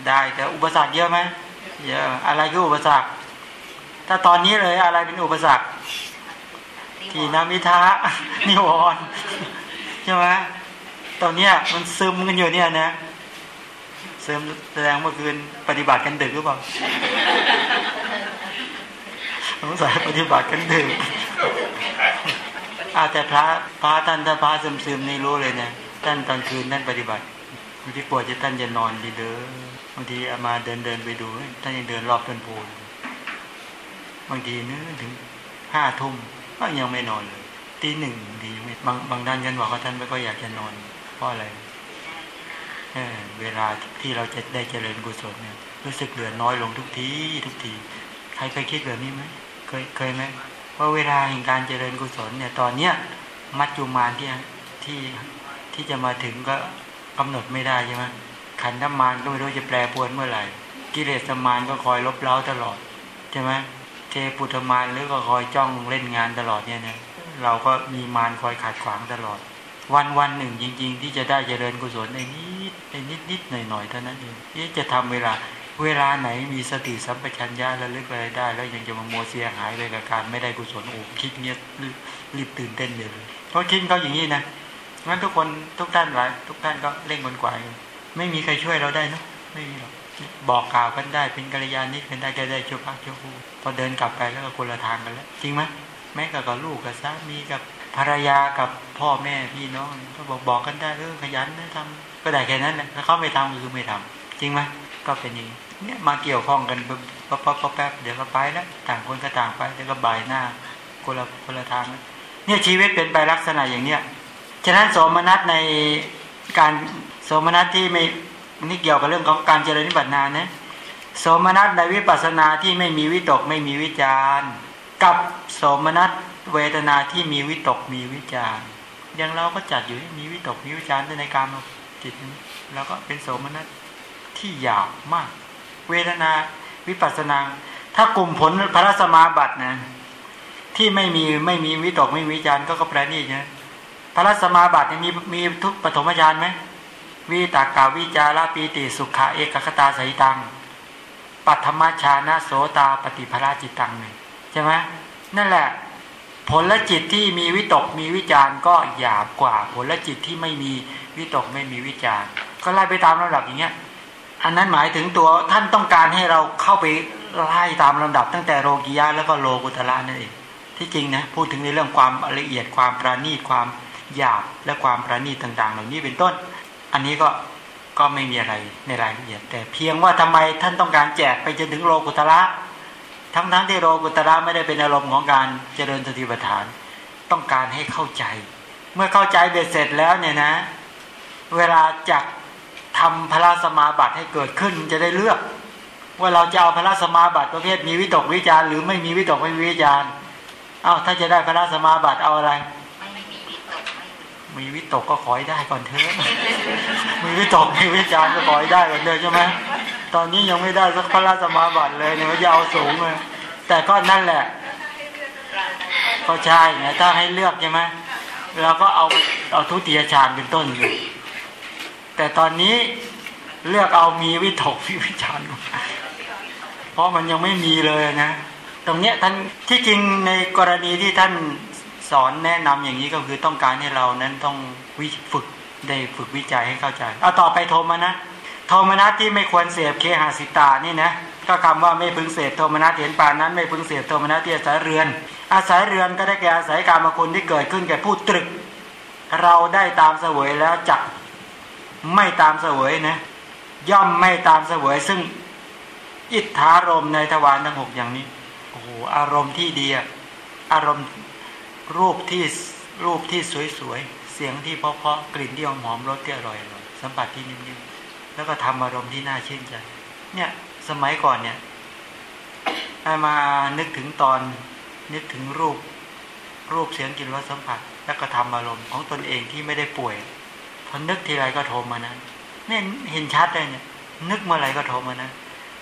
ได้แต่อุปสรรคเยอะไหมเยอะอะไรคืออุปสรรค ถ้าตอนนี้เลยอะไรเป็นอุปสรรคทีนามิทะนิวรณ์ใช่ไหม ตอนเนี้ยมันซึมกันอยู่เนี่ยนะซึมแสดงเมื่อคืนปฏิบัติกันดึกหรือเปล่าสงสัยปฏิบัติกันดึกอาแต่พระพระท่านถ้าพระซึมซึมนี่รู้เลยเนี่ยท่านตอนคืนท่านปฏิบัติบางทีปวดจะท่านจะนอนดีเด้อบางทีเอามาเดินเดินไปดู ท่านยังเดินรอบต้นโพบางทีนึกถึงห้าทุ่มก็ยังไม่นอนเลยตีหนึ่งดีไม่บางบางท่านกันบอกว่าท่านไม่ก็อยากจะนอน ราะอะไรเเวลาที่เราจะได้เจริญกุศลเนี่ยรู้สึกเหลือน้อยลงทุกทีทุกทีใครเคยคิดแบบนี้ไหมเคยเคยไหมว่าเวลาแห่งการเจริญกุศลเนี่ยตอนเนี้ยมัจจุมานที่ที่ที่จะมาถึงก็กำหนดไม่ได้ใช่ไหมขันธมารก็ไม่รู้จะแปรปวนเมื่อไหร่ กิเลสมารก็คอยลบเล้าตลอดใช่ไหมเทปุตมารหรือก็คอยจ้องเล่นงานตลอดเนี่ยนะเราก็มีมารคอยขัดขวางตลอด วันวันหนึ่งจริง ๆ ที่จะได้เจริญกุศลไอ้นิดไอ้นิดนิดหน่อยหน่อยเท่านั้นเองที่จะทำเวลาเวลาไหนมีสติสัมปชัญญะระลึกอะไรได้ แล้วยังจะมาโมเสียหายไปกับการไม่ได้กุศลโอ้คิดเงี้ยรีบตื่นเต้นเลยเพราะคิดเขาอย่างนี้นะงั้นทุกคนทุกท่านหลายทุกท่านก็เร่งบนกว่าไม่มีใครช่วยเราได้นะไม่มีหรอกบอกกล่าวกันได้เป็นกัลยาณมิตรกันได้แกได้ชั่วพักชั่วคู่พอเดินกลับไปแล้วก็คนละทางกันแล้ว จริงไหมแม้กับกับลูกกับสามีกับ ภรรยากับพ่อแม่พี่น้องก็บอกบอกกันได้เออขยันนะทำก็ได้แค่นั้นแหละถ้าเขาไม่ทำก็คือไม่ทำจริงไหมก็เป็นอย่างนี้เนี่ยมาเกี่ยวข้องกันป๊บป๊บป๊บแป๊บเดี๋ยวก็ไปแล้วต่างคนก็ต่างไปเดี๋ยวก็บ่ายหน้าคนละคนละทางเนี่ยชีวิตเป็นไปลักษณะอย่างเนี้ยฉะนั้นสมนัสในการสมนัสที่ไม่นี่เกี่ยวกับเรื่องของการเจริญนิพพานนะสมนัสในวิปัสสนาที่ไม่มีวิตกไม่มีวิจารกับสมนัส เวทนาที่มีวิตกมีวิจารอย่างเราก็จัดอยู่มีวิตกมีวิจารในการจิตแล้วก็เป็นโสมนัสที่หยาบมาก เวทนาวิปัสสนา ถ้ากลุ่มผลพระสมาบัตินะ ที่ไม่มีไม่มีวิตกไม่มีวิจารก็ก็แปลนี่นะพระสมาบัติมีมีทุกปฐมฌานไหมวิตากาวิจาราปีติสุขะเอกคตาสัยตังปัทมชานะโสตาปฏิภราจิตตังหนึ่งใช่ไหมนั่นแหละ ผลละจิตที่มีวิตกมีวิจารก็หยาบกว่า ผลละจิตที่ไม่มีวิตกไม่มีวิจารก็ไล่ไปตามลำดับอย่างเงี้ย อันนั้นหมายถึงตัวท่านต้องการให้เราเข้าไปไล่ตามลำดับ ตั้งแต่โรกิยะแล้วก็โลกุตละนั่นเองที่จริงนะพูดถึงในเรื่องความละเอียดความประณีตความหยาบและความประณีตต่าง ๆ เหล่านี้เป็นต้น อันนี้ก็ก็ไม่มีอะไรในรายละเอียด แต่เพียงว่าทำไมท่านต้องการแจกไปจนถึงโลกุตละ ทั้งๆทที่โลกุตระไม่ได้เป็นอารมณ์ของการเจริญสติปัฏฐาน ต้องการให้เข้าใจ เมื่อเข้าใจเบ็ดเสร็จแล้วเนี่ยนะ เวลาจักทำพระสมาบัติให้เกิดขึ้นจะได้เลือก ว่าเราจะเอาพระสมาบัติประเภทมีวิตกวิจารหรือไม่มีวิตกไม่มีวิจารเอ้าถ้าจะได้พระสมาบัติเอาอะไรมีวิตกก็ขอให้ได้ก่อนเถอะมีวิตกมีวิจารก็ขอให้ได้ก่อนเถอะใช่ไหม ตอนนี้ยังไม่ได้สักพระราชมาบัติเลยเนี่ยจะเอาสูงเลยแต่ก็นั่นแหละก็ใช่เนี่ยถ้าให้เลือกใช่ไหมเราก็เอาเอาทุติยฌานเป็นต้นอยู่แต่ตอนนี้เลือกเอามีวิถกวิวิจารเพราะมันยังไม่มีเลยนะ ตรงเนี้ยท่านที่จริงในกรณีที่ท่านสอนแนะนำอย่างนี้ก็คือต้องการให้เรานั้นต้องวิฝึกได้ฝึกวิจัยให้เข้าใจเอาต่อไปโทรมานะ ทมนัสที่ไม่ควรเสพเคหสิตานี่นะก็คำว่าไม่พึงเสพโทมนัสเห็นปานนั้น ไม่พึงเสพโทมนัสที่อาศัยเรือน อาศัยเรือนก็ได้แก่อาศัยการมคุณที่เกิดขึ้นแก่ผู้ตรึก เราได้ตามเสวยแล้วจักไม่ตามเสวยนะย่อมไม่ตามเสวยซึ่งอิทธารมในทวารทั้งหกอย่างนี้โอ้โหอารมณ์ที่ดีอารมณ์รูปที่รูปที่สวยๆเสียงที่เพาะๆกลิ่นที่หอมๆรสที่อร่อยๆสัมผัสที่นิ่มๆ แล้วก็ทำอารมณ์ที่น่าชื่นใจ เนี่ยสมัยก่อนเนี่ยมานึกถึงตอนนึกถึงรูป รูปเสียงกลิ่นรสสัมผัส แล้วก็ทำอารมณ์ของตนเองที่ไม่ได้ป่วยพอนึกทีไรก็โทรมานะเนี่ยเห็นชัดเลยเนี่ยนึกเมื่อไรก็โทรมานะ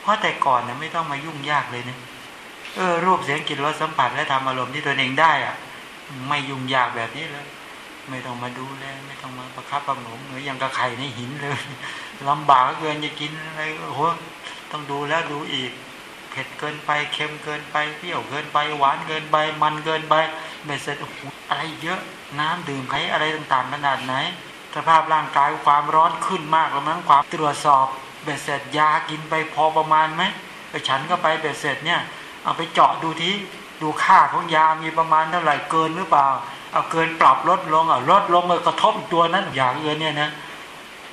เพราะแต่ก่อนเนี่ยไม่ต้องมายุ่งยากเลยเนะเออรูปเสียงกลิ่นรสสัมผัสและทำอารมณ์ที่ตนเองได้อะไม่ยุ่งยากแบบนี้เลยไม่ต้องมาดูแลไม่ต้องมาประคับประงมเหมือนอย่างกระไข่ในหินเลย ลำบากเกินจะกินอะไรโอ้โหต้องดูแล้วดูอีกเผ็ดเกินไปเค็มเกินไปเปรี้ยวเกินไปหวานเกินไป มันเกินไปไม่เสร็จอะไรเยอะน้ำดื่มไขอะไรต่างๆขนาดไหน สภาพร่างกายความร้อนขึ้นมากแล้วมั้งความตรวจสอบเบ็ดเสร็จยากินไปพอประมาณไหมไปฉันก็ไปเบ็ดเสร็จเนี่ยเอาไปเจาะดูที่ดูค่าของยามีประมาณเท่าไหร่เกินหรือเปล่าเอาเกินปรับลดลงอะลดลงเลยกระทบตัวนั้นอย่างเกินเนี่ยนะ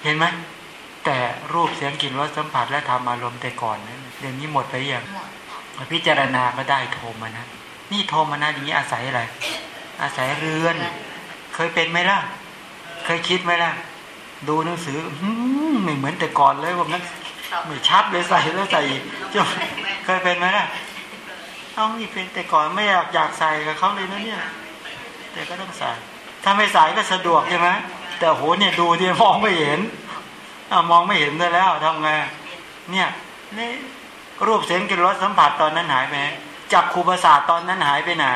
เห็นไหม แต่รูปเสียงกลิ่นรสสัมผัสและธรรมอารมณ์แต่ก่อนนั้นเดี๋ยวนี้หมดไปยังพิจารณาก็ได้โทมานะนี่โทมานะอย่างนี้อาศัยอะไร อาศัยเรือน เคยเป็นไหมล่ะ เคยคิดไหมล่ะ ดูหนังสือไม่เหมือนแต่ก่อนเลยว่านั้นไม่ชัดเลยใส่แล้วใส่จะเคยเป็นไหมล่ะเอานี่เป็นแต่ก่อนไม่อยากอยากใส่กับเขาเลยนะเนี่ย แต่ก็ต้องใส่ถ้าไม่ใส่ก็สะดวกใช่ไหมแต่โหเนี่ยดูที่มองไม่เห็น อมองไม่เห็นได้แล้วทำไงเนี่ยนี่รูปเสียงกินรสสัมผัสตอนนั้นหายไปจับคูประสาทตอนนั้นหายไปไหน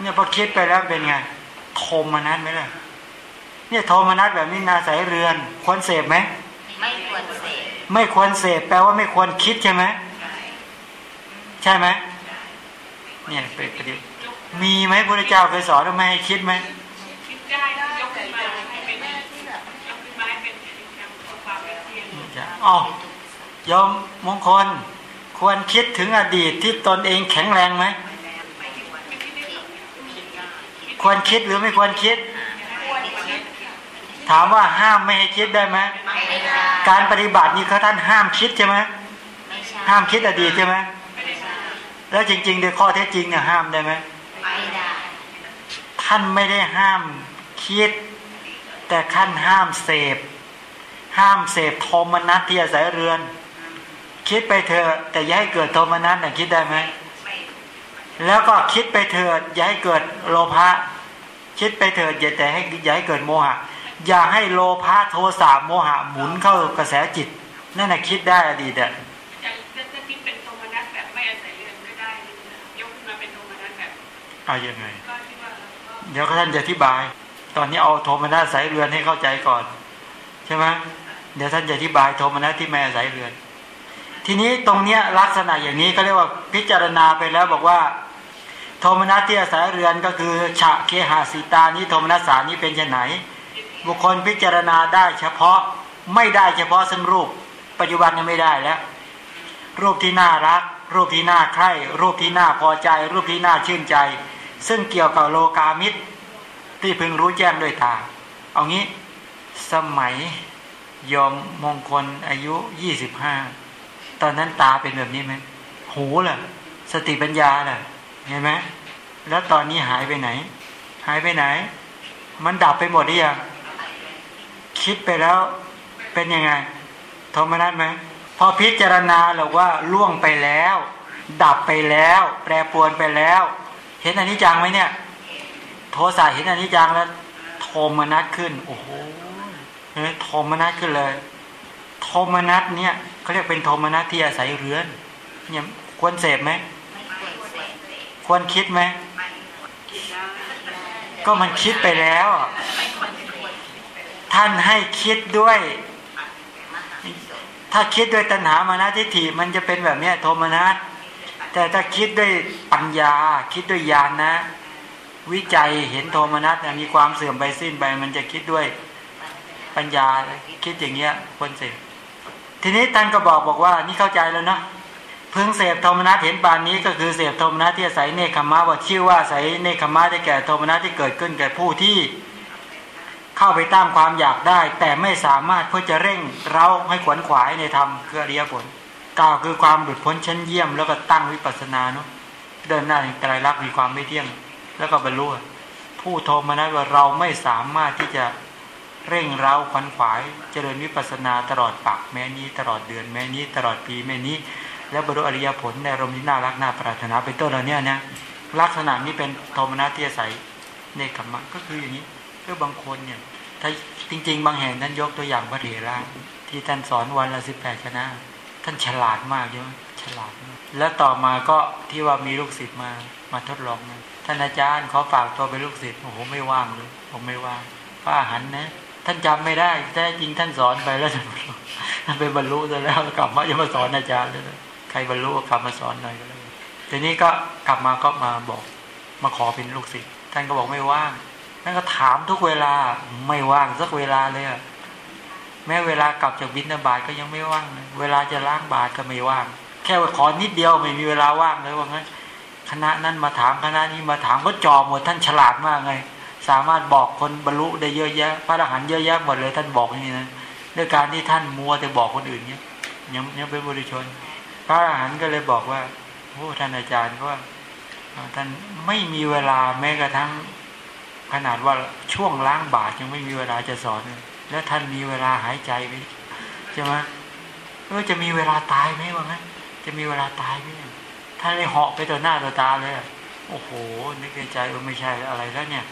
เนี่ยพอคิดไปแล้วเป็นไงโทมนัสไหมล่ะเนี่ยโทมนัสแบบนี้นาสายเรือน ควรเสพไหมไม่ควรเสพไม่ควรเสพแปลว่าไม่ควรคิดใช่ไหมใช่ไหมเนี่ยเป็นประเด็นมีไหมพระเจ้าเคยสอนว่าไม่ให้คิดไหมคิดได้ยกขึ้นมา อ๋อยอมมงคล ควรคิดถึงอดีตที่ตนเองแข็งแรงไหม ควรคิดหรือไม่ควรคิด ถามว่าห้ามไม่ให้คิดได้ไหมการปฏิบัตินี้เขาท่านห้ามคิดใช่ไหมห้ามคิดอดีตใช่ไหมแล้วจริงๆโดยข้อเท็จจริงเนี่ยห้ามได้ไหมท่านไม่ได้ห้ามคิด แต่ท่านห้ามเสพ ห้ามเสพโทมนัสที่อาศัยเรือน คิดไปเถอะแต่อย่าให้เกิดโทมนัสนะคิดได้ไหมแล้วก็คิดไปเถิดอย่าให้เกิดโลภะคิดไปเถิดอย่าแต่ให้อย่าให้เกิดโมหะ อย่าให้โลภะโทสะโมหะหมุนเข้ากระแสจิต นั่นแหะคิดได้อดีตอะจะจะจะคิดเป็นโทมนัสแบบไม่อาศัยเรือนก็ได้นะยกขึ้นมาเป็นโทมนัสแบบเอายังไงก็ที่ว่าเราก็เดี๋ยวท่านจะอธิบาย ตอนนี้เอาโทมนัสสายเรือนให้เข้าใจก่อน ใช่ไหม เดี๋ยวท่านจะอธิบายโทมนัสที่ไม่อาศัยเรือน ทีนี้ตรงเนี้ยลักษณะอย่างนี้ก็เรียกว่าพิจารณาไปแล้วบอกว่า โทมนัสที่อาศัยเรือนก็คือฉะเคหาสีตานี้โทมนัสสานี้เป็นไนบุคคลพิจารณาได้เฉพาะไม่ได้เฉพาะซึ่งรูป ปัจจุบันยังไม่ได้แล้ว รูปที่น่ารัก รูปที่น่าใคร่รูปที่น่าพอใจ รูปที่น่าชื่นใจ ซึ่งเกี่ยวกับโลกามิตรที่พึงรู้แจ้งด้วยตาเอางี้ สมัย ยอมมงคลอายุยี่สิบห้าตอนนั้นตาเป็นแบบนี้ไหมหูล่ะ สติปัญญาล่ะเห็นไหมแล้วตอนนี้หายไปไหน หายไปไหน มันดับไปหมดหรือยังคิดไปแล้วเป็นยังไงโทมนัสไหมพอพิจารณาหรือว่าล่วงไปแล้ว ดับไปแล้ว แปรปรวนไปแล้ว เห็นอันนี้จังไหมเนี่ย โทสะเห็นอันนี้จังแล้ว โทมนัสขึ้น โอ้โห เฮ้ยโทมนัสขึ้นเลย โทมนัสเนี่ยเขาเรียกเป็นโทมนัสที่อาศัยเรือนเนี่ยควรเสพไหมควรคิดไหมก็มันคิดไปแล้ว ท่านให้คิดด้วย ถ้าคิดด้วยตัณหามานะทิฏฐิมันจะเป็นแบบเนี้ยโทมนัสแต่ถ้าคิดด้วยปัญญา คิดด้วยญาณนะวิจัยเห็นโทมนัสมีความเสื่อมไปสิ้นไป มันจะคิดด้วย ปัญญาคิดอย่างเงี้ยคนเสพทีนี้ท่านก็บอกบอกว่า นี่เข้าใจแล้วเนะเพิ่งเสพโทมนัสเห็นปานนี้ก็คือเสพโทมนัสที่อาศัยเนคขมะว่าชื่อว่าอาศัยเนคขมะได้แก่โทมนัสที่เกิดขึ้นแก่ผู้ที่เข้าไปตามความอยากได้ แต่ไม่สามารถเพื่อจะเร่งเราให้ขวนขวายในธรรมคืออริยผลกล่าวคือความหลุดพ้นชั้นเยี่ยม แล้วก็ตั้งวิปัสสนาเนาะเดินหน้าในไตรลักษณ์มีความไม่เที่ยง แล้วก็บรรลุผู้โทมนัสว่าเราไม่สามารถที่จะ เร่งเร้าขวนขวายเจริญวิปัสนาตลอดปักแม้นี้ ตลอดเดือนแม้นี้ ตลอดปีแม้นี้ แล้วบรรลุอริยผลในรมณ์ที่น่ารักน่าปรารถนาเป็นต้นเราเนี่ยนะลักษณะนี้เป็นโทมนัสที่อาศัยในกรรมะก็คืออย่างนี้คือบางคนเนี่ยถ้าจริง ๆ บางแห่งท่านยกตัวอย่างพระเถระที่ท่านสอนวันละสิบแปดชนะท่านฉลาดมากใช่ไหมฉลาดมากแล้วต่อมาก็ที่ว่ามีลูกศิษย์มามาทดลองนะท่านอาจารย์ขอฝากตัวเป็นลูกศิษย์โอ้โหไม่ว่างเลยผมไม่ว่างพระอาหันนะ ท่านจำไม่ได้แต่จริงท่านสอนไปแล้วท่านไปบรรลุซะแล้วกลับมาจะมาสอนอาจารย์เลยใครบรรลุกลับมาสอนหน่อยก็เลยทีนี้ก็กลับมาก็มาบอก มาขอเป็นลูกศิษย์ท่านก็บอกไม่ว่างท่านก็ถามทุกเวลาไม่ว่างสักเวลาเลยอะแม้เวลากลับจากบิณฑบาตก็ยังไม่ว่างเลยเวลาจะล้างบาตก็ไม่ว่าง แค่ว่าขอนิดเดียวไม่มีเวลาว่างเลยว่างั้นคณะนั้นมาถามคณะนี้มาถามก็จอหมดท่านฉลาดมากไง สามารถบอกคนบรรลุได้เยอะแยะ พระอรหันต์เยอะแยะหมดเลยท่านบอกอย่างนี้นะด้วยการที่ท่านมัวแต่บอกคนอื่นเนี่ยยังยังเป็นบุรุชน พระอรหันต์ก็เลยบอกว่าโอ้ท่านอาจารย์ก็ว่าท่านไม่มีเวลาแม้กระทั่งขนาดว่าช่วงล้างบาตรยังไม่มีเวลาจะสอน แล้วท่านมีเวลาหายใจไหมใช่ไหมเออจะมีเวลาตายไหมวะงั้นจะมีเวลาตายไหมท่านเลยเหาะไปต่อหน้าต่อตาเลย โอ้โหนึกในใจเออไม่ใช่อะไรแล้วเนี่ย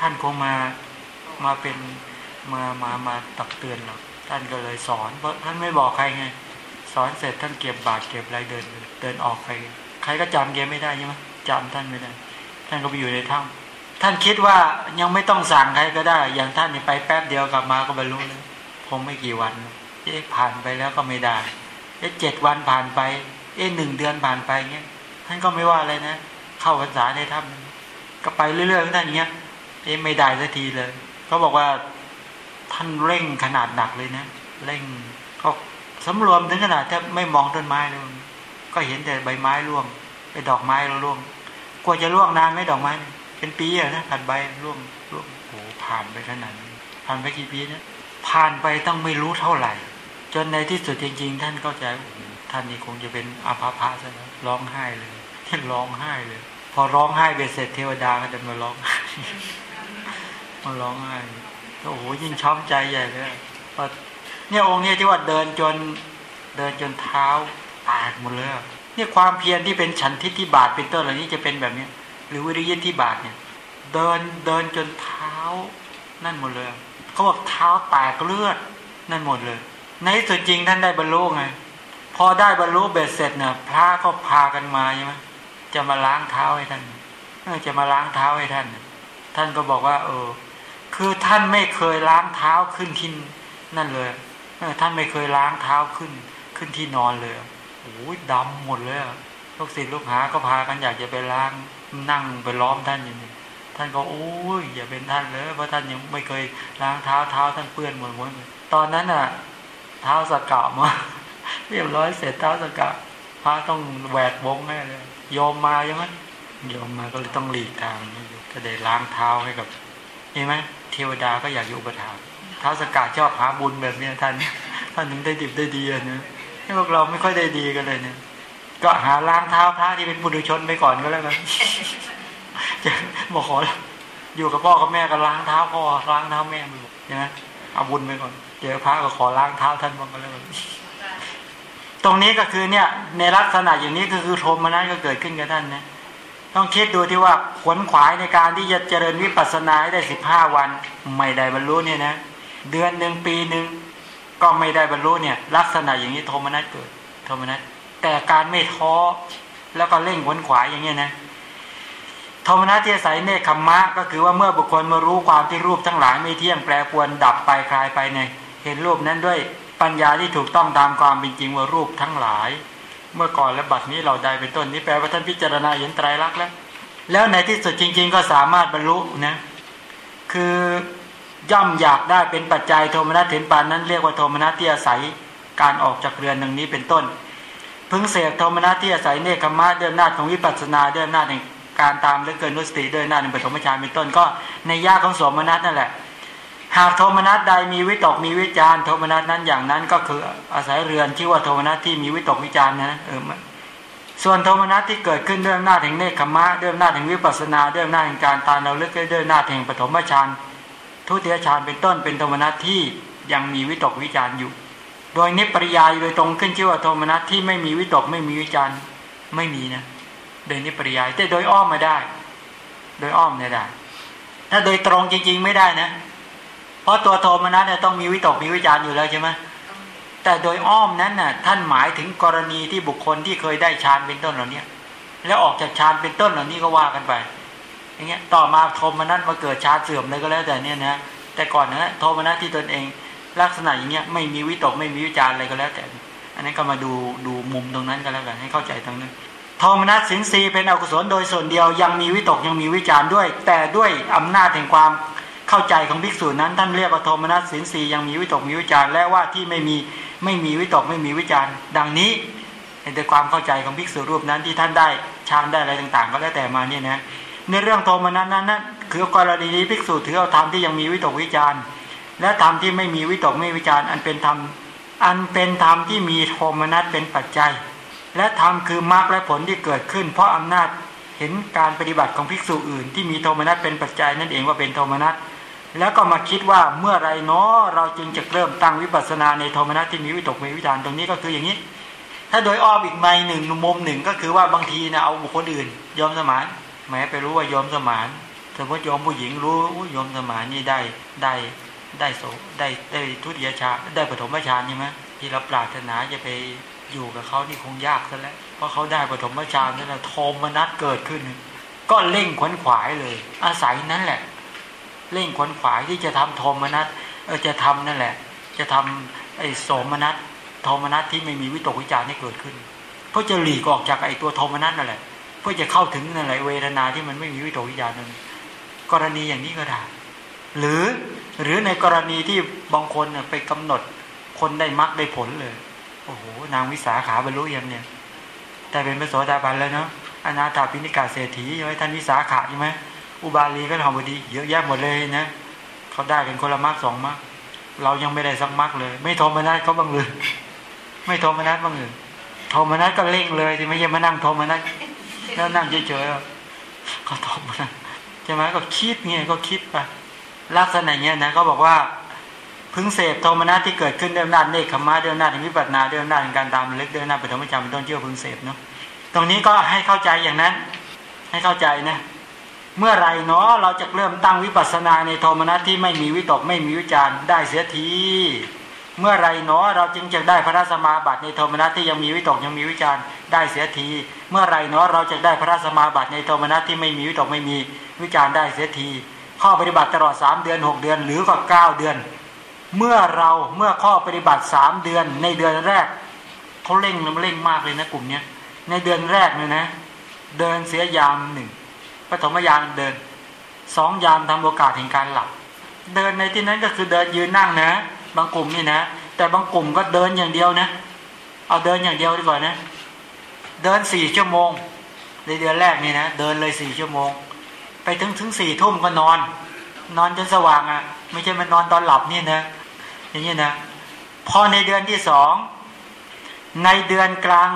ท่านคงมามาเป็นมามามาตักเตือนเราท่านก็เลยสอนเพราะท่านไม่บอกใครไง สอนเสร็จท่านเก็บบาตรเก็บอะไรเดินเดินออกไปใครก็จำแกไม่ได้ใช่ไหมจำท่านไม่ได้ ท่านก็ไปอยู่ในถ้ำท่านคิดว่ายังไม่ต้องสั่งใครก็ได้ อย่างท่านไปแป๊บเดียวกลับมาก็บรรลุเลยคงไม่กี่วันเอ๊ะผ่านไปแล้วก็ไม่ได้เอ๊ะเจ็ดวันผ่านไป เอ๊ะหนึ่งเดือนผ่านไปเงี้ยท่านก็ไม่ว่าอะไรนะ เข้าพรรษาในถ้ำก็ไปเรื่อยๆองท่านอย่างเงี้ย เอ๊ะไม่ได้สักทีเลยเขาบอกว่าท่านเร่งขนาดหนักเลยนะเร่งก็สำรวมถึงขนาดแทบไม่มองต้นไม้เลยก็เห็นแต่ใบไม้ร่วงไอ้ดอกไม้ร่วงกว่าจะร่วงนานไหมดอกไม้ เป็นปีอะนะผ่านใบร่วงร่วงโอ้ผ่านไปขนาดนี้ผ่านไปกี่ปีนะผ่านไปต้องไม่รู้เท่าไหร่ จนในที่สุดจริง ๆ ท่านเข้าใจท่านนี่คงจะเป็นอาภาพะซะแล้วร้องไห้เลยท่านร้องไห้เลย พอร้องไห้เบ็ดเสร็จเทวดาก็จะมาร้อง มาร้องไห้โอ้โหยิ่งช้ำใจใหญ่เลยเนี่ยองค์นี้ที่ว่าเดินจนเดินจนเท้าแตกหมดเลยเนี่ยความเพียรที่เป็นฉันทิฏฐิบาทเป็นต้นเหล่านี้จะเป็นแบบเนี้ย หรือวิริยะที่บาทเนี่ย เดินเดินจนเท้านั่นหมดเลยเขาบอกเท้าแตกเลือดนั่นหมดเลย ในที่สุดจริงท่านได้บรรลุไงพอได้บรรลุเบ็ดเสร็จเนี่ยพระก็พากันมาใช่ไหมจะมาล้างเท้าให้ท่านจะมาล้างเท้าให้ท่าน ท่านก็บอกว่า เออ คือท่านไม่เคยล้างเท้าขึ้นที่นั่นเลยเออท่านไม่เคยล้างเท้าขึ้นขึ้นที่นอนเลยโอ้ยดำหมดเลยลูกศิษย์ลูกหาก็พากันอยากจะไปล้างนั่งไปล้อมท่านอย่างนี้ท่านก็โอ้ยอย่าเป็นท่านเลยเพราะท่านยังไม่เคยล้างเท้าเท้าท่านเปื้อนหมดหมดตอนนั้นน่ะ เท้าสกกะมาเรียบร้อยเสร็จเท้าสกกะพระต้องแหวกวงแน่เลยยอมมาใช่ไหมยอมมาก็เลยต้องหลีกทางก็ได้ล้างเท้าให้กับเห็นไหม ทวดาก็อยากอยู่อุปถัมภ์เท้าสกกะชอบหาบุญแบบเนี้ยท่านท่านถึงได้ดิบได้ดีนะให้พวกเราไม่ค่อยได้ดีกันเลยเนี่ยก็หาล้างเท้าพระที่เป็นบุรุชนไปก่อนก็แล้วกันจะบอกขออยู่กับพ่อกับแม่ก็ล้างเท้าพ่อล้างเท้าแม่ไปหมดใช่ไหมเอาบุญไปก่อนเจอพระก็ขอล้างเท้าท่านบ้างก็แล้วกันตรงนี้ก็คือเนี่ย ในลักษณะอย่างนี้ก็คือโทมนัสก็เกิดขึ้นกับท่านนะ ต้องคิดดูที่ว่าขวนขวายในการที่จะเจริญวิปัสสนาได้สิบห้าวัน ไม่ได้บรรลุเนี่ยนะ เดือนหนึ่งปีหนึ่งก็ไม่ได้บรรลุเนี่ย ลักษณะอย่างนี้โทมนัสเกิดโทมนัสแต่การไม่ท้อแล้วก็เร่งขวนขวายอย่างเงี้ยนะโทมนัสที่อาศัยเนคขมมะ ก็คือว่าเมื่อบุคคลมารู้ความที่รูปทั้งหลายไม่เที่ยงแปรปวนดับไปคลายไปในเห็นรูปนั้นด้วยปัญญาที่ถูกต้องตามความเป็นจริงว่ารูปทั้งหลาย เมื่อก่อนและบัดนี้เราได้เป็นต้นนี้แปลว่าท่านพิจารณาเห็นไตรลักษณ์แล้ว แล้วในที่สุดจริง ๆ ก็สามารถบรรลุนะ คือย่อมอยากได้เป็นปัจจัยโทมนัสเห็นปานนั้นเรียกว่าโทมนัสที่อาศัยการออกจากเรือนหนึ่งนี้เป็นต้น พึงเสกโทมนัสที่อาศัยเนคขมะด้วยอำนาจของวิปัสสนาด้วยอำนาจแห่งการตามเลือเกินนุสติด้วยอำนาจในปฐมฌานเป็นต้นก็ในยากของสมนัสนั่นแหละ หากโทมนัสใดมีวิตกมีวิจารโทมนัสนั้นอย่างนั้นก็คืออาศัยเรือนที่ว่าโทมนัสที่มีวิตกวิจารนะเออส่วนโทมนัสที่เกิดขึ้นด้วยอำนาจแห่งเนคขมะด้วยอำนาจแห่งวิปัสสนาด้วยอำนาจแห่งการตาเราลือกด้วยอำนาจแห่งปฐมฌานทุติยฌานเป็นต้นเป็นโทมนัสที่ยังมีวิตกวิจารอยู่ โดยนิปริยายโดยตรงขึ้นชื่อว่าโทมนัสที่ไม่มีวิตกไม่มีวิจารไม่มีนะโดยนิปริยายแต่โดยอ้อมมาได้ โดยอ้อมเนี่ยได้ถ้าโดยตรงจริง ๆ ไม่ได้นะ ราะตัวโทมนัสเนี่ยต้องมีวิตกมีวิจารอยู่แล้วใช่ไหมแต่โดยอ้อมนั้นน่ะท่านหมายถึงกรณีที่บุคคลที่เคยได้ฌานเป็นต้นเหล่านี้แล้วออกจากฌานเป็นต้นเหล่านี้ก็ว่ากันไป อย่างเงี้ยต่อมาโทมนัสมาเกิดฌานเสื่อมเลยก็แล้วแต่เนี่ยนะแต่ก่อนนะโทมนัสที่ตนเองลักษณะอย่างเงี้ยไม่มีวิตกไม่มีวิจารอะไรก็แล้วแต่ อันนี้ก็มาดูดูมุมตรงนั้นก็แล้วกันให้เข้าใจตรงนั้นโทมนัสสินสีเป็นอกุศลโดยส่วนเดียวยังมีวิตกยังมีวิจารด้วย แต่ด้วยอำนาจแห่งความ เข้าใจของภิกษุนั้นท่านเรียกว่าโทมนัสสินสียังมีวิตกมีวิจารและว่าที่ไม่มีไม่มีวิตกไม่มีวิจารดังนี้ในความเข้าใจของภิกษุรูปนั้นที่ท่านได้ฌานได้อะไรต่างๆ ก็แล้วแต่มาเนี่ยนะในเรื่องโทมนัสนั้นนั้นคือกรณีนี้ภิกษุถือเอาธรรมที่ยังมีวิตกวิจารและธรรมที่ไม่มีวิตกไม่วิจารอันเป็นธรรมอันเป็นธรรมที่มีโทมนัสเป็นปัจจัย และธรรมคือมรรคและผลที่เกิดขึ้น เพราะอำนาจเห็นการปฏิบัติของภิกษุอื่น ที่มีโทมนัสเป็นปัจจัยนั่นเองว่าเป็นโทมนัส แล้วก็มาคิดว่าเมื่อไรเนาะเราจึงจะเริ่มตั้งวิปัสสนาในโทมนัสที่มีวิตกมีวิจารตรงนี้ก็คืออย่างนี้ ถ้าโดยอ้อมอีกในหนึ่งมุมหนึ่งก็คือว่าบางทีนะเอาบุคคลอื่นยอมสมานแม้ไปรู้ว่ายอมสมานสมมติยอมผู้หญิงรู้ยอมสมานนี่ได้ได้ได้โสได้ได้ทุติยชาได้ปฐมฌานใช่ไหมที่เราปรารถนาจะไปอยู่กับเขานี่คงยากซะแล้วเพราะเขาได้ปฐมฌานนั่นแหละโทมนัสเกิดขึ้น ก็เร่งขวนขวายเลย อาศัยนั้นแหละ เร่งขวนขวายที่จะทำโทมนัสเออจะทำนั่นแหละ จะทำไอ้โสมนัสโทมนัสที่ไม่มีวิตกวิจารให้เกิดขึ้น เพื่อจะหลีกออกจากไอ้ตัวโทมนัสนั่นแหละเพื่อจะเข้าถึงนั่นแหละเวทนาที่มันไม่มีวิตกวิจารนั้นกรณีอย่างนี้ก็ได้หรือหรือในกรณีที่บางคนไปกำหนดคนได้มรรคได้ผลเลย โอ้โห นางวิสาขาบรรลุยังเนี่ยแต่เป็นพระโสดาบันแล้วเนาะอนาถาปิณิกาเศรษฐีใช่ไหมท่านวิสาขาใช่ไหม อุบาลีก็ทำบดี เยอะแยะหมดเลยนะเขาได้กันคนละมรรคสองมรรคเรายังไม่ได้สักมรรคเลย ไม่โทมนัสเขาบ้างเลยไม่โทมนัสบ้างเลยโทมนัสก็เร่งเลยที่ไม่ใช่มานั่งโทมนัสแล้วนั่งเฉยๆเขาโทมนัสใช่ไหมก็คิดเงี้ยก็คิดไปลักษณะเงี้ยนะเขาบอกว่าพึงเสพโทมนัสที่เกิดขึ้นด้วยอำนาจเนคขมาด้วยอำนาจวิปัสสนาด้วยอำนาจการตามเล็กด้วยอำนาจปฐมจารย์เป็นต้นเที่ยวพึงเสพเนาะตรงนี้ก็ให้เข้าใจอย่างนั้น ให้เข้าใจนะ เมื่อไรเนาะเราจะเริ่มตั้งวิปัสสนาในโทมนัสที่ไม่มีวิตกไม่มีวิจารได้เสียทีเมื่อไรเนาะเราจึงจะได้พระสมาบัติในโทมนัสที่ยังมีวิตกยังมีวิจารได้เสียที เมื่อไรเนาะเราจะได้พระสมาบัติในโทมนัสที่ไม่มีวิตกไม่มีวิจารได้เสียที ข้อปฏิบัติตลอด 3 เดือน 6 เดือนหรือก็9เดือน เมื่อเราเมื่อข้อปฏิบัติ 3 เดือนในเดือนแรกเขาเร่งเร่งมากเลยนะกลุ่มเนี้ยในเดือนแรกเนี่ยนะ เดินเสียยามหนึ่ง ปฐมยามเดินสองยามทำโอกาสแห่งการหลับ เดินในที่นั้นก็คือเดินยืนนั่งนะ บางกลุ่มนี่นะ แต่บางกลุ่มก็เดินอย่างเดียวนะ เอาเดินอย่างเดียวดีกว่านะ เดินสี่ชั่วโมง ในเดือนแรกนี่นะ เดินเลยสี่ชั่วโมง ไปถึงถึงสี่ทุ่มก็นอน นอนจนสว่างอะ่ะ ไม่ใช่มันนอนตอนหลับนี่นะ อย่างนี้นะ พอในเดือนที่สอง ในเดือนกลาง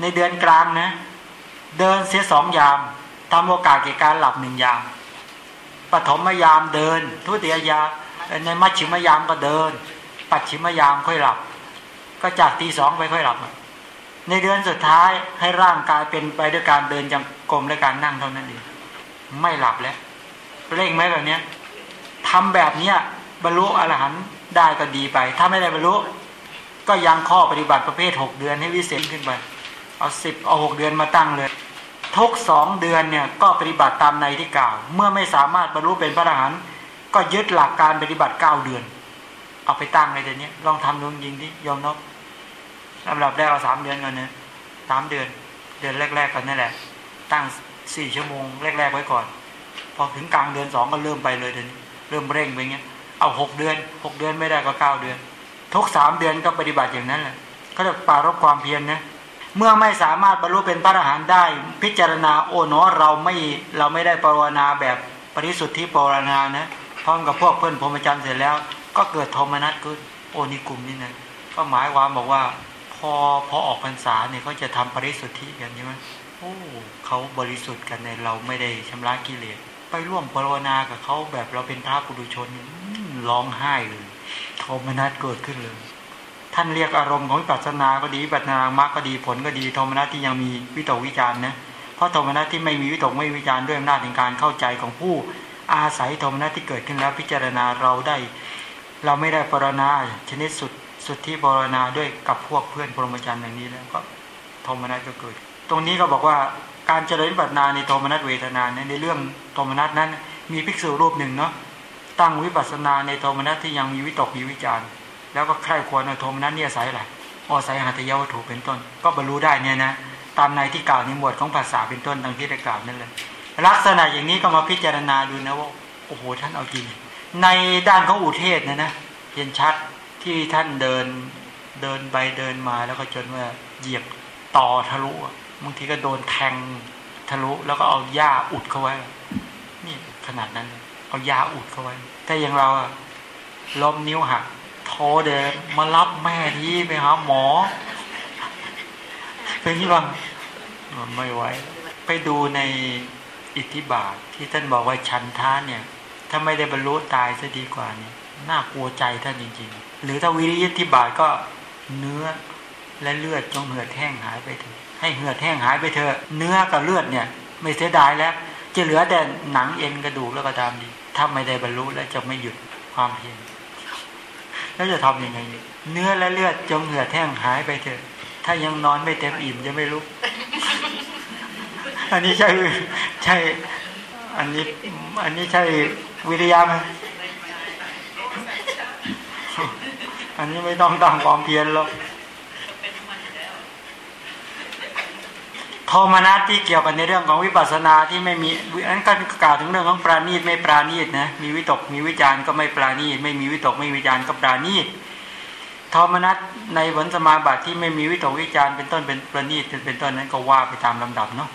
ในเดือนกลางนะ เดินเสียสองยาม ทำโอกาสแก่การหลับหนึ่งยามปฐมยามเดิน ทุติยยามในมัชชิมยามก็เดิน ปัจฉิมยามค่อยหลับ ก็จากตีสองไปค่อยหลับ ในเดือนสุดท้ายให้ร่างกายเป็นไปด้วยการเดินจงกรมและการนั่งเท่านั้นเองไม่หลับแล้วเร่งไหมแบบเนี้ยทำแบบเนี้ยบรรลุอรหันต์ได้ก็ดีไป ถ้าไม่ได้บรรลุ ก็ยังข้อปฏิบัติประเภทหกเดือนให้วิเศษขึ้นไป เอาสิบเอาหกเดือนมาตั้งเลย ทุกสองเดือนเนี่ยก็ปฏิบัติตามในที่กล่าว เมื่อไม่สามารถบรรลุเป็นพระอรหันต์ก็ยึดหลักการปฏิบัติเก้าเดือน เอาไปตั้งในเดือนนี้ลองทำดูยิงดิยอมนบลำดับแรกเอาสามเดือนก่อนนะสามเดือน เดือนแรกๆก่อนนั่นแหละ ตั้งสี่ชั่วโมงแรกๆไว้ก่อน พอถึงกลางเดือนสองก็เริ่มไปเลยเดือนเริ่มเร่งไปเงี้ยเอาหกเดือนหกเดือนไม่ได้ก็เก้าเดือน ทุกสามเดือนก็ปฏิบัติอย่างนั้นแหละก็จะปารบความเพียรนนะ เมื่อไม่สามารถบรรลุเป็นพระอรหันต์ได้ พิจารณาโอ้เนอเราไม่เราไม่ได้ปรวนาแบบปริสุทธิปรวนานะพร้อมกับพวกเพื่อนพรหมจรรย์เสร็จแล้ว ก็เกิดโทมนัสขึ้นโอ้นี่กลุ่มนี้นะก็หมายความบอกว่า พอพอออกพรรษาเนี่ยเขาจะทำปริสุทธิกันใช่ไหมโอ้เขาบริสุทธิ์กันในเราไม่ได้ชำระกิเลสไปร่วมปรวนากับเขาแบบเราเป็นพระปุถุชนร้องไห้เลยโทมนัสเกิดขึ้นเลย ท่านเรียกอารมณ์ของปัสนาก็ดีปัสนามรรคก็ดีผลก็ดีโทมนัสที่ยังมีวิตกวิจารณ์นะเพราะโทมนัสที่ไม่มีวิตกไม่วิจารณ์ด้วยอำนาจแห่งการเข้าใจของผู้อาศัยโทมนัสที่เกิดขึ้นแล้วพิจารณาเราได้ เราไม่ได้ปรณาชนิดสุดสุดที่ปรณาด้วยกับพวกเพื่อนพรหมจรรย์อย่างนี้แล้วก็โทมนัสก็เกิด ตรงนี้ก็บอกว่าการเจริญปัสนาในโทมนัสเวทนาในเรื่องโทมนัสนั้น มีภิกษุรูปหนึ่งเนาะตั้งวิปัสสนาในโทมนัสที่ยังมีวิตกมีวิจารณ์ แล้วก็ใคร่ควรในโทมนัสเนี่ยอายอะไรอายหัตถยวัตถุเป็นต้น ก็บรรลุได้เนี่ยนะตามในที่กล่าวในหมวดของภาษาเป็นต้นดังที่ได้กล่าวนั่นเลยลักษณะอย่างนี้ก็มาพิจารณาดูนะว่าโอ้โหท่านเอาจริงในด้านของอุเทศนะนะเห็นชัดที่ท่านเดินเดินไปเดินมาแล้วก็จนว่าเหยียบต่อทะลุบางทีก็โดนแทงทะลุแล้วก็เอาหญ้าอุดเข้าไว้ นี่ขนาดนั้น เอาหญ้าอุดเข้าไว้ แต่อย่างเราล้มนิ้วหัก โทรเดินมารับแม่ที่ไปหาหมอ เป็นที่บังไม่ไหวไปดูในอิทธิบาทที่ท่านบอกว่าชันท้าเนี่ย ถ้าไม่ได้บรรลุตายซะดีกว่านี่น่ากลัวใจท่านจริงๆ หรือถ้าวิริยิทธิบาทก็เนื้อและเลือดจงเหือดแห้งหายไปเถอะให้เหือดแห้งหายไปเถอะเนื้อกับเลือดเนี่ย ไม่เสียดายแล้ว จะเหลือแต่หนังเอ็นกระดูกแล้วก็ตามดี ถ้าไม่ได้บรรลุแล้วจะไม่หยุดความเพียร แล้วจะทำยังไงเนื้อและเลือดจงเหือดแห้งหายไปเถอะ ถ้ายังนอนไม่เต็มอิ่มจะไม่ลุก อันนี้ใช่ใช่ อันนี้ อันนี้ใช่วิริยะไหมอันนี้ไม่ต้องตั้งความเพียรหรอก โทมนัสที่เกี่ยวกันในเรื่องของวิปัสสนาที่ไม่มีอันก็กล่าวถึงเรื่องของปราณีตไม่ปราณีตนะมีวิตกมีวิจารก็ไม่ปราณีตไม่มีวิตกไม่วิจารก็ปราณีตโทมนัสในผลสมาบัติที่ไม่มีวิตกวิจารเป็นต้นเป็นปราณีตเป็นต้นนั้นก็ว่าไปตามลำดับเนาะ